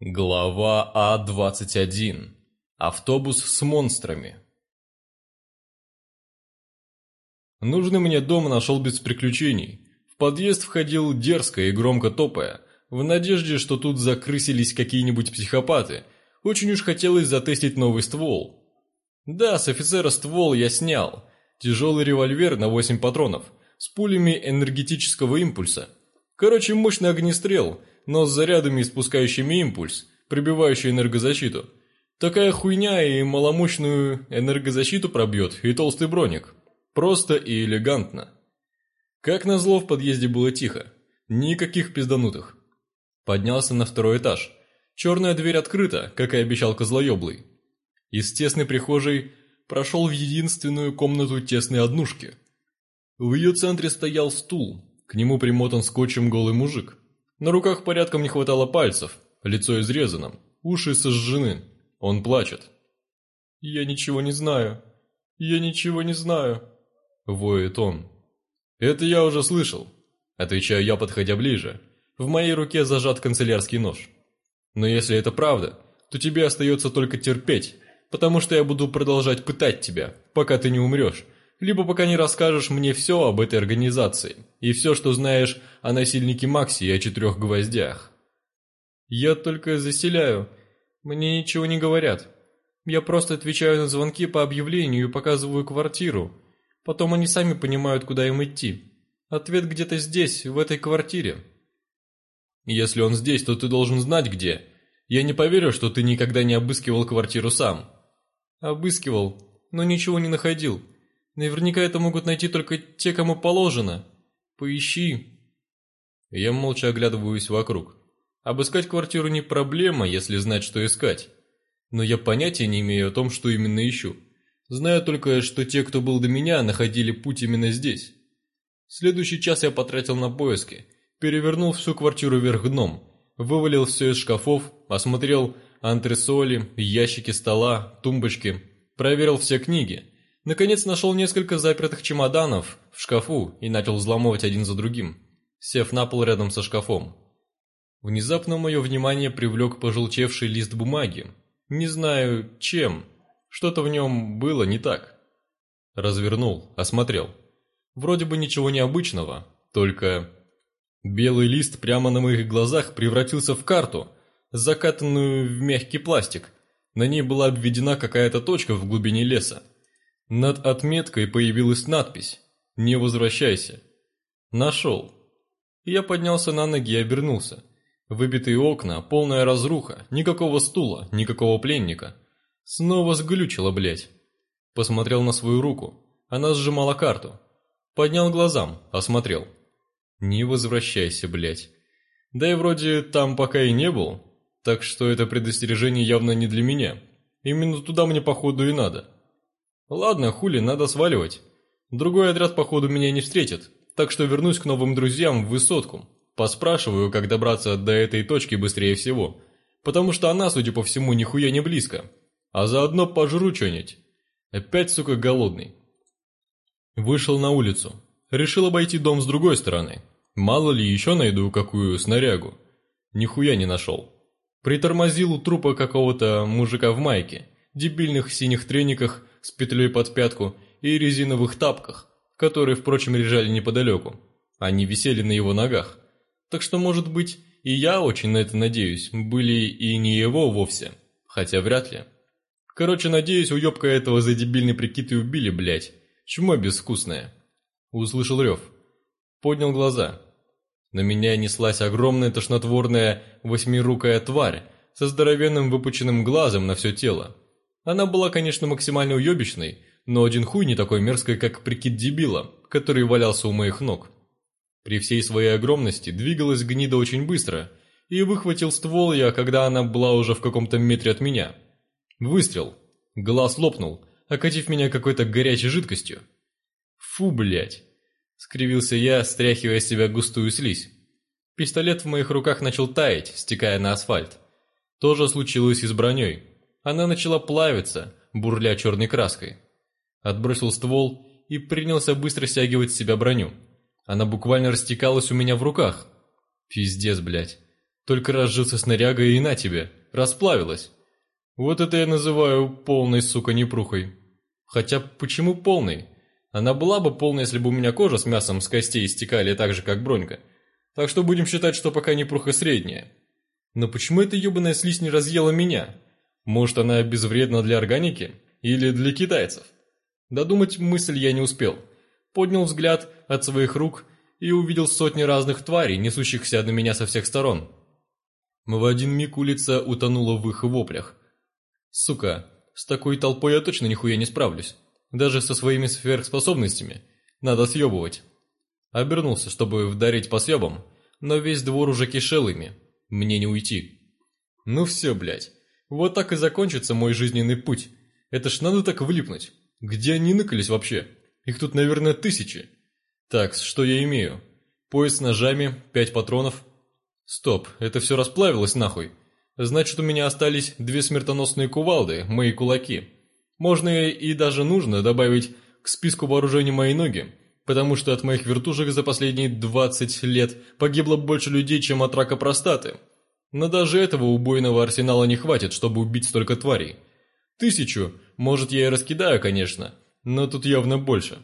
Глава А21. Автобус с монстрами. Нужный мне дом нашел без приключений. В подъезд входил дерзко и громко топая, в надежде, что тут закрысились какие-нибудь психопаты. Очень уж хотелось затестить новый ствол. Да, с офицера ствол я снял. Тяжелый револьвер на 8 патронов, с пулями энергетического импульса. Короче, мощный огнестрел – но с зарядами, испускающими импульс, пробивающий энергозащиту. Такая хуйня и маломощную энергозащиту пробьет, и толстый броник. Просто и элегантно. Как назло, в подъезде было тихо. Никаких пизданутых. Поднялся на второй этаж. Черная дверь открыта, как и обещал козлоеблый. Из тесной прихожей прошел в единственную комнату тесной однушки. В ее центре стоял стул, к нему примотан скотчем голый мужик. На руках порядком не хватало пальцев, лицо изрезано, уши сожжены. Он плачет. «Я ничего не знаю. Я ничего не знаю», — воет он. «Это я уже слышал», — отвечаю я, подходя ближе. В моей руке зажат канцелярский нож. «Но если это правда, то тебе остается только терпеть, потому что я буду продолжать пытать тебя, пока ты не умрешь, либо пока не расскажешь мне все об этой организации и все, что знаешь о насильнике Макси и о четырех гвоздях. Я только заселяю. Мне ничего не говорят. Я просто отвечаю на звонки по объявлению и показываю квартиру. Потом они сами понимают, куда им идти. Ответ где-то здесь, в этой квартире. Если он здесь, то ты должен знать, где. Я не поверю, что ты никогда не обыскивал квартиру сам. Обыскивал, но ничего не находил. Наверняка это могут найти только те, кому положено. Поищи. Я молча оглядываюсь вокруг. Обыскать квартиру не проблема, если знать, что искать. Но я понятия не имею о том, что именно ищу. Знаю только, что те, кто был до меня, находили путь именно здесь. Следующий час я потратил на поиски. Перевернул всю квартиру вверх дном. Вывалил все из шкафов, осмотрел антресоли, ящики стола, тумбочки. Проверил все книги. Наконец нашел несколько запертых чемоданов в шкафу и начал взламывать один за другим, сев на пол рядом со шкафом. Внезапно мое внимание привлек пожелтевший лист бумаги. Не знаю, чем. Что-то в нем было не так. Развернул, осмотрел. Вроде бы ничего необычного, только... Белый лист прямо на моих глазах превратился в карту, закатанную в мягкий пластик. На ней была обведена какая-то точка в глубине леса. Над отметкой появилась надпись «Не возвращайся». Нашел. Я поднялся на ноги и обернулся. Выбитые окна, полная разруха, никакого стула, никакого пленника. Снова сглючило, блядь. Посмотрел на свою руку. Она сжимала карту. Поднял глазам, осмотрел. Не возвращайся, блядь. Да и вроде там пока и не был, так что это предостережение явно не для меня. Именно туда мне походу и надо. Ладно, хули, надо сваливать. Другой отряд, походу, меня не встретит, так что вернусь к новым друзьям в высотку. Поспрашиваю, как добраться до этой точки быстрее всего, потому что она, судя по всему, нихуя не близко. А заодно пожру что-нибудь. Опять, сука, голодный. Вышел на улицу. Решил обойти дом с другой стороны. Мало ли еще найду какую снарягу. Нихуя не нашел. Притормозил у трупа какого-то мужика в майке, дебильных синих трениках с петлей под пятку и резиновых тапках, которые, впрочем, лежали неподалеку. Они висели на его ногах. Так что, может быть, и я очень на это надеюсь, были и не его вовсе. Хотя вряд ли. Короче, надеюсь, уебка этого за дебильный прикид и убили, блядь. Чума безвкусная. Услышал рев. Поднял глаза. На меня неслась огромная тошнотворная восьмирукая тварь со здоровенным выпученным глазом на все тело. Она была, конечно, максимально уебищной, но один хуй не такой мерзкой, как прикид дебила, который валялся у моих ног. При всей своей огромности двигалась гнида очень быстро, и выхватил ствол я, когда она была уже в каком-то метре от меня. Выстрел. Глаз лопнул, окатив меня какой-то горячей жидкостью. «Фу, блять! — скривился я, стряхивая с себя густую слизь. Пистолет в моих руках начал таять, стекая на асфальт. То же случилось и с броней она начала плавиться, бурля черной краской. Отбросил ствол и принялся быстро стягивать с себя броню. Она буквально растекалась у меня в руках. Пиздец, блядь. Только разжился снаряга и на тебе. Расплавилась. Вот это я называю полной, сука, непрухой. Хотя почему полной? Она была бы полной, если бы у меня кожа с мясом с костей истекали так же, как бронька. Так что будем считать, что пока непруха средняя. Но почему эта ебаная слизь не разъела меня? Может, она безвредна для органики или для китайцев? Додумать мысль я не успел. Поднял взгляд от своих рук и увидел сотни разных тварей, несущихся на меня со всех сторон. В один миг улица утонула в их воплях. Сука, с такой толпой я точно нихуя не справлюсь. Даже со своими сверхспособностями. Надо съебывать. Обернулся, чтобы вдарить по съебам, но весь двор уже кишел ими. Мне не уйти. Ну все, блядь. Вот так и закончится мой жизненный путь. Это ж надо так влипнуть. Где они ныкались вообще? Их тут, наверное, тысячи. Так, что я имею? Пояс с ножами, пять патронов. Стоп, это все расплавилось нахуй. Значит, у меня остались две смертоносные кувалды, мои кулаки. Можно и даже нужно добавить к списку вооружений мои ноги, потому что от моих вертушек за последние 20 лет погибло больше людей, чем от рака простаты. Но даже этого убойного арсенала не хватит, чтобы убить столько тварей. Тысячу, может, я и раскидаю, конечно, но тут явно больше.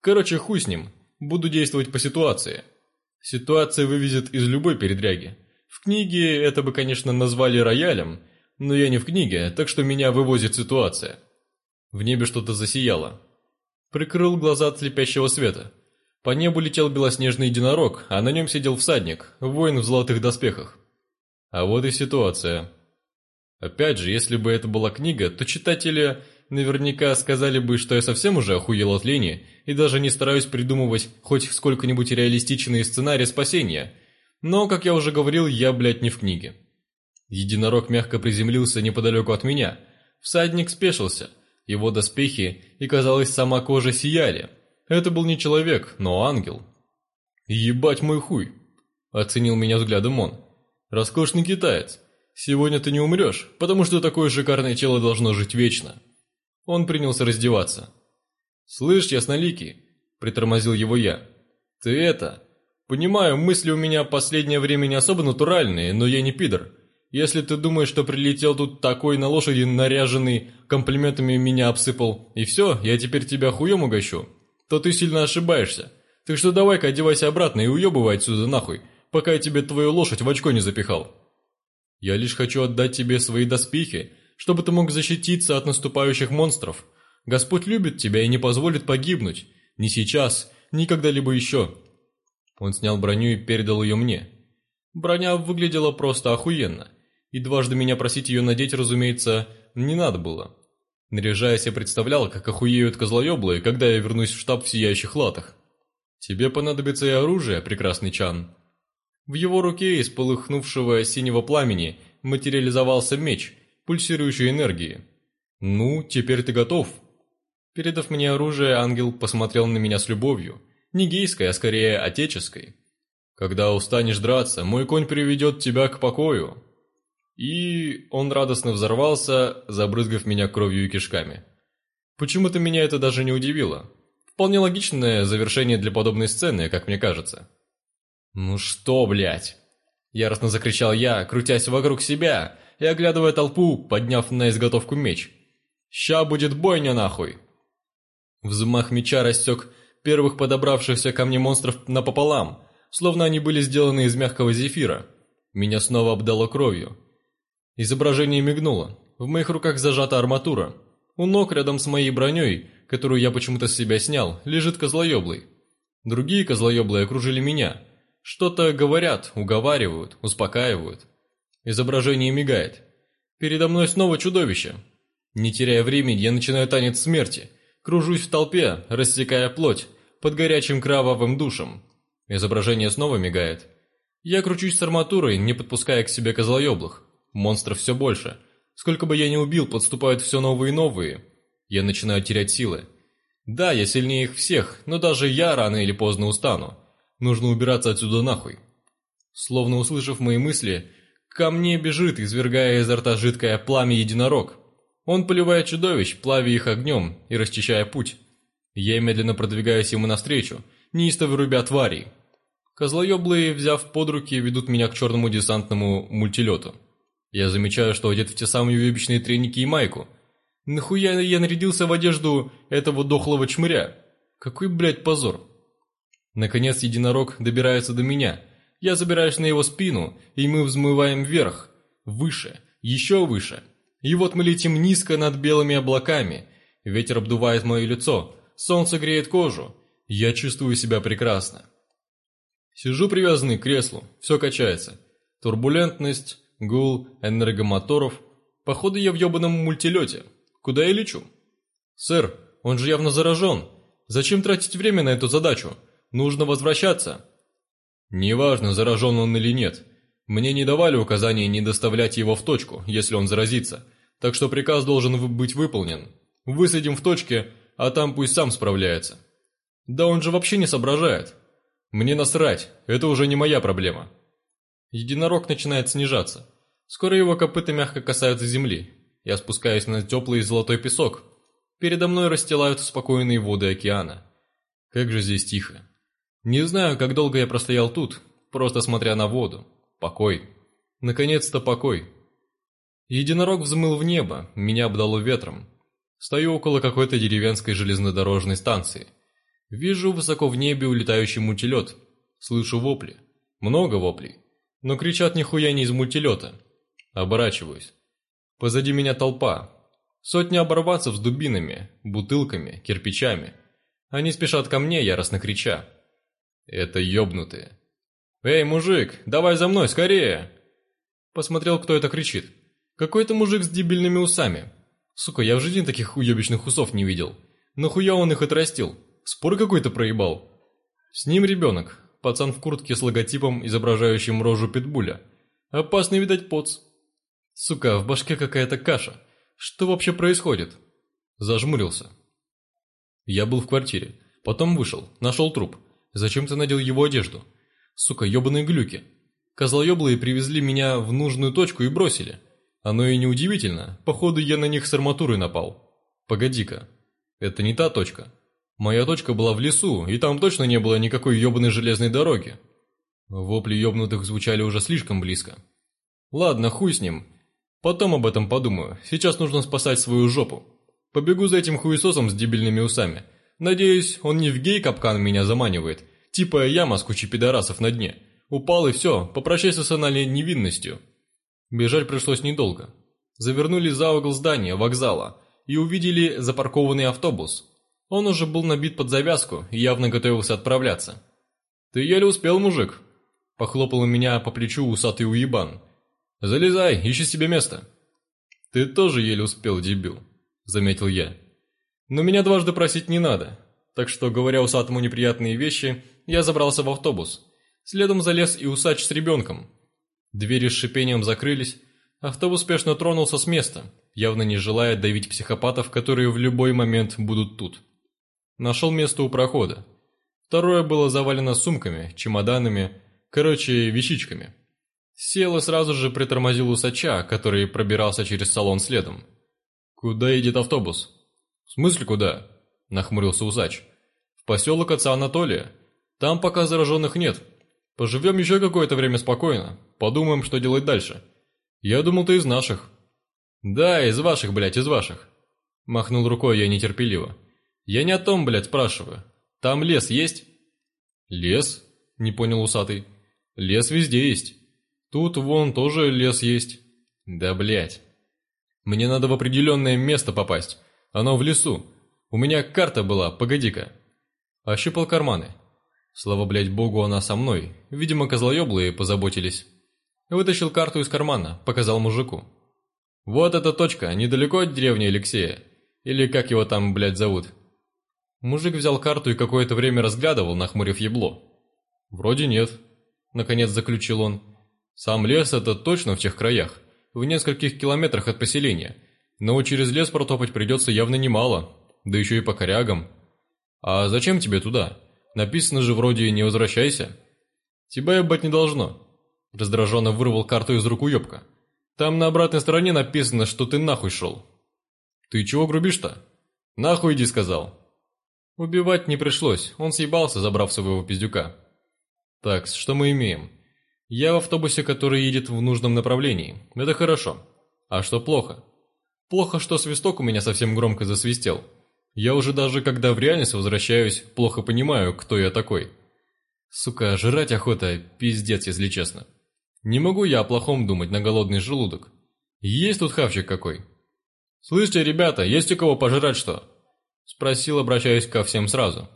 Короче, хуй с ним, буду действовать по ситуации. Ситуация вывезет из любой передряги. В книге это бы, конечно, назвали роялем, но я не в книге, так что меня вывозит ситуация. В небе что-то засияло. Прикрыл глаза от слепящего света. По небу летел белоснежный единорог, а на нем сидел всадник, воин в золотых доспехах. А вот и ситуация. Опять же, если бы это была книга, то читатели наверняка сказали бы, что я совсем уже охуел от лени и даже не стараюсь придумывать хоть сколько-нибудь реалистичные сценарии спасения. Но, как я уже говорил, я, блядь, не в книге. Единорог мягко приземлился неподалеку от меня. Всадник спешился. Его доспехи и, казалось, сама кожа сияли. Это был не человек, но ангел. «Ебать мой хуй!» – оценил меня взглядом он. Роскошный китаец. Сегодня ты не умрешь, потому что такое шикарное тело должно жить вечно. Он принялся раздеваться. Слышь, ясноликий, притормозил его я. Ты это... Понимаю, мысли у меня последнее время не особо натуральные, но я не пидор. Если ты думаешь, что прилетел тут такой на лошади наряженный, комплиментами меня обсыпал, и все, я теперь тебя хуем угощу, то ты сильно ошибаешься. Так что давай-ка одевайся обратно и уебывай отсюда нахуй, пока я тебе твою лошадь в очко не запихал. Я лишь хочу отдать тебе свои доспехи, чтобы ты мог защититься от наступающих монстров. Господь любит тебя и не позволит погибнуть. Ни сейчас, ни когда-либо еще». Он снял броню и передал ее мне. Броня выглядела просто охуенно, и дважды меня просить ее надеть, разумеется, не надо было. Наряжаясь, я представлял, как охуеют козлоеблые, когда я вернусь в штаб в сияющих латах. «Тебе понадобится и оружие, прекрасный Чан», в его руке из полыхнувшего синего пламени материализовался меч, пульсирующий энергией. «Ну, теперь ты готов!» Передав мне оружие, ангел посмотрел на меня с любовью. Не гейской, а скорее отеческой. «Когда устанешь драться, мой конь приведет тебя к покою!» И он радостно взорвался, забрызгав меня кровью и кишками. Почему-то меня это даже не удивило. Вполне логичное завершение для подобной сцены, как мне кажется. «Ну что, блядь!» Яростно закричал я, крутясь вокруг себя и оглядывая толпу, подняв на изготовку меч. «Ща будет бойня, нахуй!» Взмах меча рассек первых подобравшихся ко мне монстров напополам, словно они были сделаны из мягкого зефира. Меня снова обдало кровью. Изображение мигнуло. В моих руках зажата арматура. У ног рядом с моей броней, которую я почему-то с себя снял, лежит козлоеблый. Другие козлоеблые окружили меня – что-то говорят, уговаривают, успокаивают. Изображение мигает. Передо мной снова чудовище. Не теряя времени, я начинаю танец смерти. Кружусь в толпе, рассекая плоть, под горячим кровавым душем. Изображение снова мигает. Я кручусь с арматурой, не подпуская к себе козлоеблых. Монстров все больше. Сколько бы я ни убил, подступают все новые и новые. Я начинаю терять силы. Да, я сильнее их всех, но даже я рано или поздно устану. Нужно убираться отсюда нахуй. Словно услышав мои мысли, ко мне бежит, извергая изо рта жидкое пламя единорог. Он поливает чудовищ, плавя их огнем и расчищая путь. Я медленно продвигаюсь ему навстречу, неистово рубя тварей. Козлоеблые, взяв под руки, ведут меня к черному десантному мультилету. Я замечаю, что одет в те самые уебищные треники и майку. Нахуя я нарядился в одежду этого дохлого чмыря? Какой, блядь, позор. Наконец единорог добирается до меня. Я забираюсь на его спину, и мы взмываем вверх, выше, еще выше. И вот мы летим низко над белыми облаками. Ветер обдувает мое лицо, солнце греет кожу. Я чувствую себя прекрасно. Сижу привязанный к креслу, все качается. Турбулентность, гул, энергомоторов. Походу я в ебаном мультилете. Куда я лечу? Сэр, он же явно заражен. Зачем тратить время на эту задачу? нужно возвращаться». «Неважно, заражен он или нет. Мне не давали указания не доставлять его в точку, если он заразится, так что приказ должен быть выполнен. Высадим в точке, а там пусть сам справляется». «Да он же вообще не соображает. Мне насрать, это уже не моя проблема». Единорог начинает снижаться. Скоро его копыта мягко касаются земли. Я спускаюсь на теплый золотой песок. Передо мной расстилают спокойные воды океана. Как же здесь тихо. Не знаю, как долго я простоял тут, просто смотря на воду. Покой. Наконец-то покой. Единорог взмыл в небо, меня обдало ветром. Стою около какой-то деревенской железнодорожной станции. Вижу высоко в небе улетающий мультилет. Слышу вопли. Много воплей. Но кричат нихуя не из мультилета. Оборачиваюсь. Позади меня толпа. Сотня оборвацев с дубинами, бутылками, кирпичами. Они спешат ко мне, яростно крича. Это ёбнутые. «Эй, мужик, давай за мной, скорее!» Посмотрел, кто это кричит. «Какой-то мужик с дебильными усами. Сука, я в жизни таких уебищных усов не видел. Нахуя он их отрастил? Спор какой-то проебал». С ним ребенок, пацан в куртке с логотипом, изображающим рожу питбуля. Опасный, видать, поц. Сука, в башке какая-то каша. Что вообще происходит? Зажмурился. Я был в квартире. Потом вышел, нашел труп. Зачем ты надел его одежду? Сука, ебаные глюки. Козлоеблые привезли меня в нужную точку и бросили. Оно и неудивительно, походу я на них с арматурой напал. Погоди-ка, это не та точка. Моя точка была в лесу, и там точно не было никакой ебаной железной дороги. Вопли ебнутых звучали уже слишком близко. Ладно, хуй с ним. Потом об этом подумаю. Сейчас нужно спасать свою жопу. Побегу за этим хуесосом с дебильными усами. Надеюсь, он не в гей-капкан меня заманивает. Типа яма с кучей пидорасов на дне. Упал и все, попрощайся с анальной невинностью. Бежать пришлось недолго. Завернули за угол здания, вокзала, и увидели запаркованный автобус. Он уже был набит под завязку и явно готовился отправляться. «Ты еле успел, мужик!» Похлопал меня по плечу усатый уебан. «Залезай, ищи себе место!» «Ты тоже еле успел, дебил!» Заметил я. Но меня дважды просить не надо. Так что, говоря усатому неприятные вещи, я забрался в автобус. Следом залез и усач с ребенком. Двери с шипением закрылись, автобус спешно тронулся с места, явно не желая давить психопатов, которые в любой момент будут тут. Нашел место у прохода. Второе было завалено сумками, чемоданами, короче, вещичками. Сел и сразу же притормозил усача, который пробирался через салон следом. «Куда едет автобус?» «В смысле куда?» – нахмурился усач. «В поселок отца Анатолия. Там пока зараженных нет. Поживем еще какое-то время спокойно. Подумаем, что делать дальше. Я думал, ты из наших». «Да, из ваших, блядь, из ваших». Махнул рукой я нетерпеливо. «Я не о том, блядь, спрашиваю. Там лес есть?» «Лес?» – не понял усатый. «Лес везде есть. Тут вон тоже лес есть». «Да, блядь. Мне надо в определенное место попасть». Оно в лесу. У меня карта была, погоди-ка. А Ощупал карманы. Слава, блядь, богу, она со мной. Видимо, козлоеблые позаботились. Вытащил карту из кармана, показал мужику. Вот эта точка, недалеко от деревни Алексея. Или как его там, блядь, зовут. Мужик взял карту и какое-то время разглядывал, нахмурив ебло. «Вроде нет», — наконец заключил он. «Сам лес — это точно в тех краях, в нескольких километрах от поселения, но через лес протопать придется явно немало, да еще и по корягам. А зачем тебе туда? Написано же вроде «не возвращайся». Тебя ебать не должно. Раздраженно вырвал карту из рук уебка. Там на обратной стороне написано, что ты нахуй шел. Ты чего грубишь-то? Нахуй иди, сказал. Убивать не пришлось, он съебался, забрав своего пиздюка. Так, что мы имеем? Я в автобусе, который едет в нужном направлении. Это хорошо. А что плохо? Плохо, что свисток у меня совсем громко засвистел. Я уже даже когда в реальность возвращаюсь, плохо понимаю, кто я такой. Сука, жрать охота, пиздец, если честно. Не могу я о плохом думать на голодный желудок. Есть тут хавчик какой? Слышите, ребята, есть у кого пожрать что? Спросил, обращаясь ко всем сразу.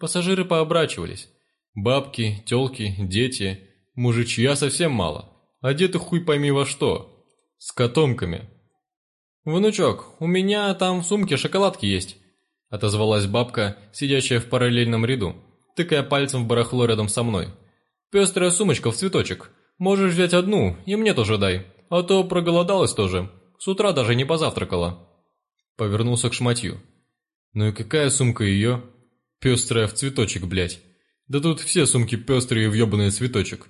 Пассажиры пообрачивались. Бабки, тёлки, дети, мужичья совсем мало. Одеты хуй пойми во что. С котомками. «Внучок, у меня там в сумке шоколадки есть», – отозвалась бабка, сидящая в параллельном ряду, тыкая пальцем в барахло рядом со мной. «Пестрая сумочка в цветочек. Можешь взять одну и мне тоже дай, а то проголодалась тоже. С утра даже не позавтракала». Повернулся к шматью. «Ну и какая сумка ее?» «Пестрая в цветочек, блядь. Да тут все сумки пестрые в ебаный цветочек».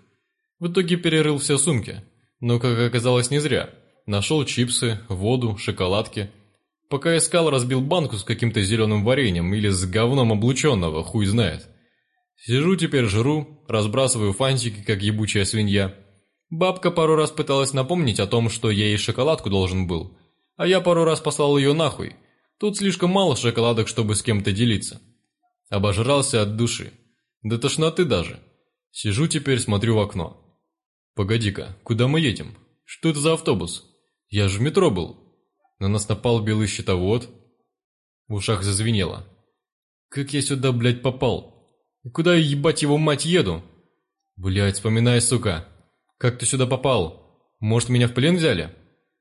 В итоге перерыл все сумки, но, как оказалось, не зря – нашел чипсы, воду, шоколадки. Пока искал, разбил банку с каким-то зеленым вареньем или с говном облученного, хуй знает. Сижу теперь жру, разбрасываю фантики, как ебучая свинья. Бабка пару раз пыталась напомнить о том, что я ей шоколадку должен был, а я пару раз послал ее нахуй. Тут слишком мало шоколадок, чтобы с кем-то делиться. Обожрался от души. До тошноты даже. Сижу теперь, смотрю в окно. «Погоди-ка, куда мы едем? Что это за автобус?» Я же в метро был. На нас напал белый щитовод. В ушах зазвенело. Как я сюда, блядь, попал? И куда я, ебать, его мать, еду? Блядь, вспоминай, сука. Как ты сюда попал? Может, меня в плен взяли?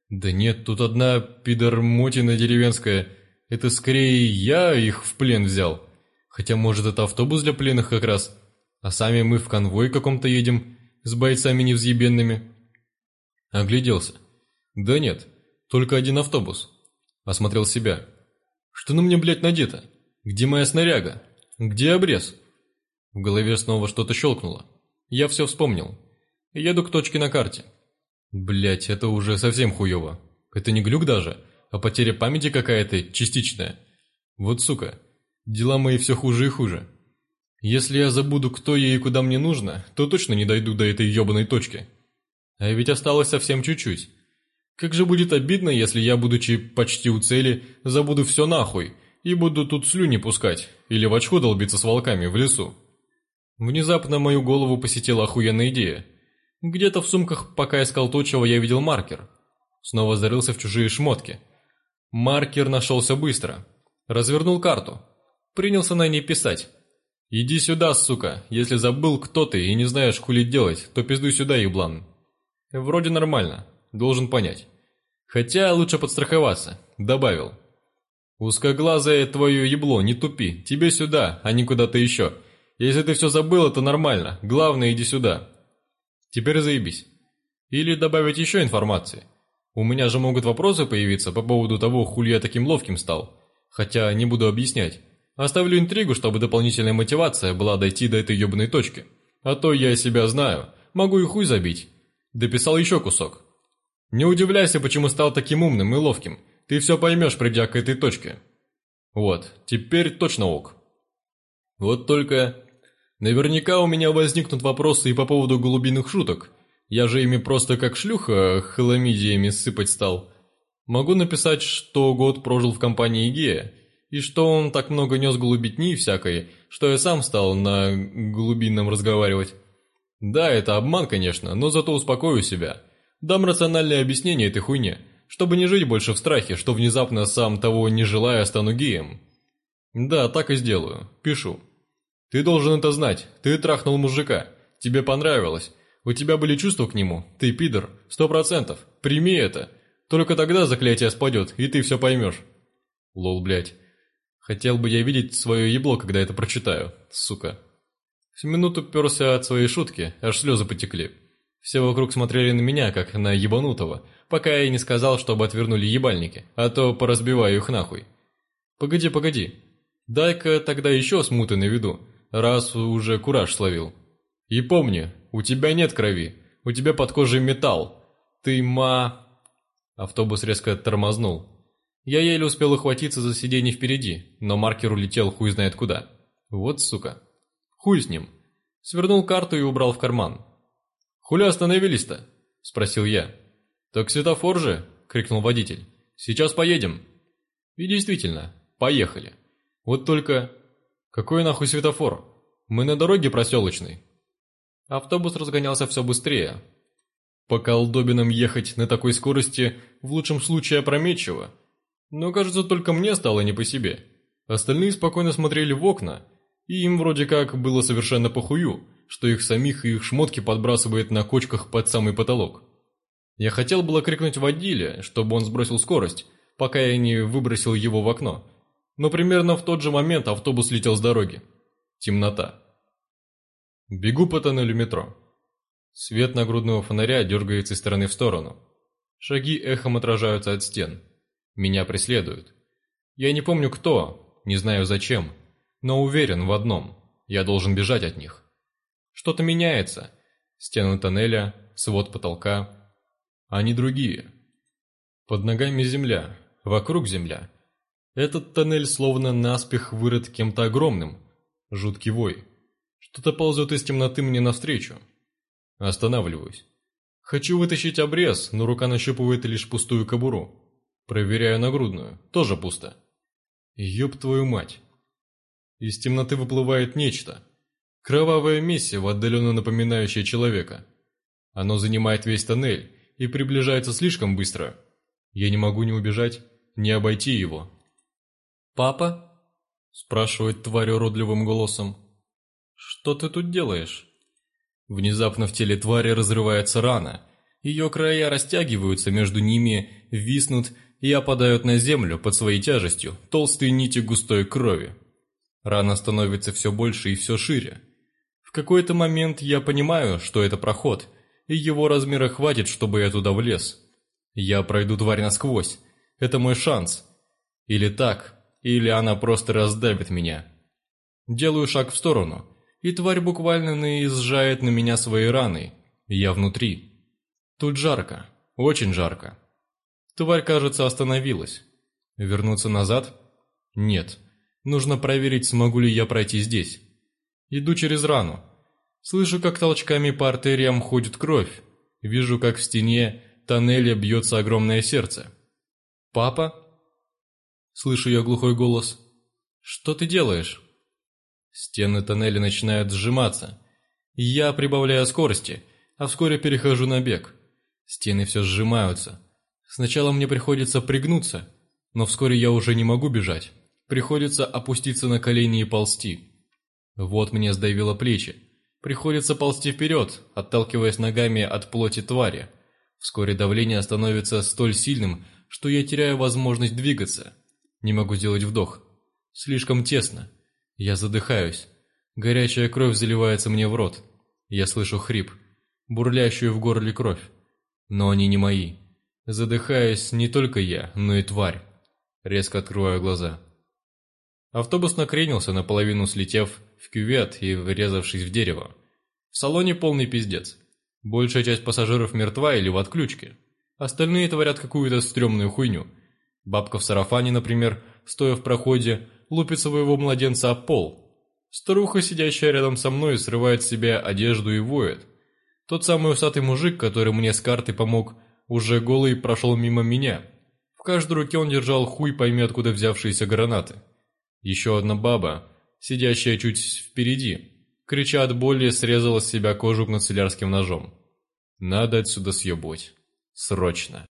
Да нет, тут одна пидормотина деревенская. Это скорее я их в плен взял. Хотя, может, это автобус для пленных как раз. А сами мы в конвой каком-то едем, с бойцами невзъебенными. Огляделся. Да нет, только один автобус. Осмотрел себя. Что на мне, блядь, надето? Где моя снаряга? Где обрез? В голове снова что-то щелкнуло. Я все вспомнил. Еду к точке на карте. Блять, это уже совсем хуево. Это не глюк даже, а потеря памяти какая-то частичная. Вот сука, дела мои все хуже и хуже. Если я забуду, кто ей и куда мне нужно, то точно не дойду до этой ебаной точки. А ведь осталось совсем чуть-чуть. Как же будет обидно, если я, будучи почти у цели, забуду все нахуй и буду тут слюни пускать или в очко долбиться с волками в лесу. Внезапно мою голову посетила охуенная идея. Где-то в сумках, пока искал Точева, я видел маркер. Снова зарылся в чужие шмотки. Маркер нашелся быстро. Развернул карту. Принялся на ней писать. «Иди сюда, сука. Если забыл, кто ты и не знаешь, хули делать, то пиздуй сюда, еблан». Вроде нормально должен понять. Хотя лучше подстраховаться», — добавил. «Узкоглазое твое ебло, не тупи, тебе сюда, а не куда-то еще. Если ты все забыл, это нормально, главное иди сюда». «Теперь заебись. Или добавить еще информации. У меня же могут вопросы появиться по поводу того, хули я таким ловким стал. Хотя не буду объяснять. Оставлю интригу, чтобы дополнительная мотивация была дойти до этой ебаной точки. А то я себя знаю, могу и хуй забить». Дописал еще кусок. Не удивляйся, почему стал таким умным и ловким. Ты все поймешь, придя к этой точке. Вот, теперь точно ок. Вот только... Наверняка у меня возникнут вопросы и по поводу глубинных шуток. Я же ими просто как шлюха хламидиями сыпать стал. Могу написать, что год прожил в компании Гея, и что он так много нес голубитни всякой, что я сам стал на глубинном разговаривать. Да, это обман, конечно, но зато успокою себя». Дам рациональное объяснение этой хуйне, чтобы не жить больше в страхе, что внезапно сам того не желая стану геем. Да, так и сделаю. Пишу. Ты должен это знать. Ты трахнул мужика. Тебе понравилось. У тебя были чувства к нему. Ты пидор. Сто процентов. Прими это. Только тогда заклятие спадет, и ты все поймешь. Лол, блядь. Хотел бы я видеть свое ебло, когда это прочитаю. Сука. С минуту перся от своей шутки, аж слезы потекли. Все вокруг смотрели на меня, как на ебанутого, пока я не сказал, чтобы отвернули ебальники, а то поразбиваю их нахуй. Погоди, погоди. Дай-ка тогда еще смуты на виду, раз уже кураж словил. И помни, у тебя нет крови, у тебя под кожей металл. Ты ма... Автобус резко тормознул. Я еле успел ухватиться за сиденье впереди, но маркер улетел хуй знает куда. Вот сука. Хуй с ним. Свернул карту и убрал в карман. «Хули остановились-то?» – спросил я. «Так светофор же!» – крикнул водитель. «Сейчас поедем!» И действительно, поехали. Вот только... Какой нахуй светофор? Мы на дороге проселочной. Автобус разгонялся все быстрее. По колдобинам ехать на такой скорости в лучшем случае опрометчиво. Но, кажется, только мне стало не по себе. Остальные спокойно смотрели в окна, и им вроде как было совершенно похую, что их самих и их шмотки подбрасывает на кочках под самый потолок. Я хотел было крикнуть водиле, чтобы он сбросил скорость, пока я не выбросил его в окно. Но примерно в тот же момент автобус летел с дороги. Темнота. Бегу по тоннелю метро. Свет нагрудного фонаря дергается из стороны в сторону. Шаги эхом отражаются от стен. Меня преследуют. Я не помню кто, не знаю зачем, но уверен в одном. Я должен бежать от них. Что-то меняется. Стены тоннеля, свод потолка. Они другие. Под ногами земля, вокруг земля. Этот тоннель словно наспех вырыт кем-то огромным. Жуткий вой. Что-то ползет из темноты мне навстречу. Останавливаюсь. Хочу вытащить обрез, но рука нащупывает лишь пустую кобуру. Проверяю нагрудную, тоже пусто. Ёб твою мать. Из темноты выплывает нечто. Кровавое месиво, отдаленно напоминающая человека. Оно занимает весь тоннель и приближается слишком быстро. Я не могу не убежать, не обойти его. «Папа?» – спрашивает тварь уродливым голосом. «Что ты тут делаешь?» Внезапно в теле твари разрывается рана. Ее края растягиваются, между ними виснут и опадают на землю под своей тяжестью толстые нити густой крови. Рана становится все больше и все шире какой-то момент я понимаю, что это проход, и его размера хватит, чтобы я туда влез. Я пройду тварь насквозь. Это мой шанс. Или так, или она просто раздавит меня. Делаю шаг в сторону, и тварь буквально наезжает на меня свои раны. Я внутри. Тут жарко, очень жарко. Тварь, кажется, остановилась. Вернуться назад? Нет. Нужно проверить, смогу ли я пройти здесь. Иду через рану. Слышу, как толчками по артериям ходит кровь. Вижу, как в стене тоннеля бьется огромное сердце. «Папа?» Слышу я глухой голос. «Что ты делаешь?» Стены тоннеля начинают сжиматься. Я прибавляю скорости, а вскоре перехожу на бег. Стены все сжимаются. Сначала мне приходится пригнуться, но вскоре я уже не могу бежать. Приходится опуститься на колени и ползти. Вот мне сдавило плечи. Приходится ползти вперед, отталкиваясь ногами от плоти твари. Вскоре давление становится столь сильным, что я теряю возможность двигаться. Не могу сделать вдох. Слишком тесно. Я задыхаюсь. Горячая кровь заливается мне в рот. Я слышу хрип, бурлящую в горле кровь. Но они не мои. Задыхаюсь не только я, но и тварь. Резко открываю глаза. Автобус накренился, наполовину слетев в кювет и врезавшись в дерево. В салоне полный пиздец. Большая часть пассажиров мертва или в отключке. Остальные творят какую-то стрёмную хуйню. Бабка в сарафане, например, стоя в проходе, лупит своего младенца о пол. Старуха, сидящая рядом со мной, срывает с себя одежду и воет. Тот самый усатый мужик, который мне с карты помог, уже голый прошел мимо меня. В каждой руке он держал хуй пойми откуда взявшиеся гранаты. Еще одна баба, сидящая чуть впереди, крича от боли, срезала с себя кожу канцелярским ножом. Надо отсюда съебывать. Срочно.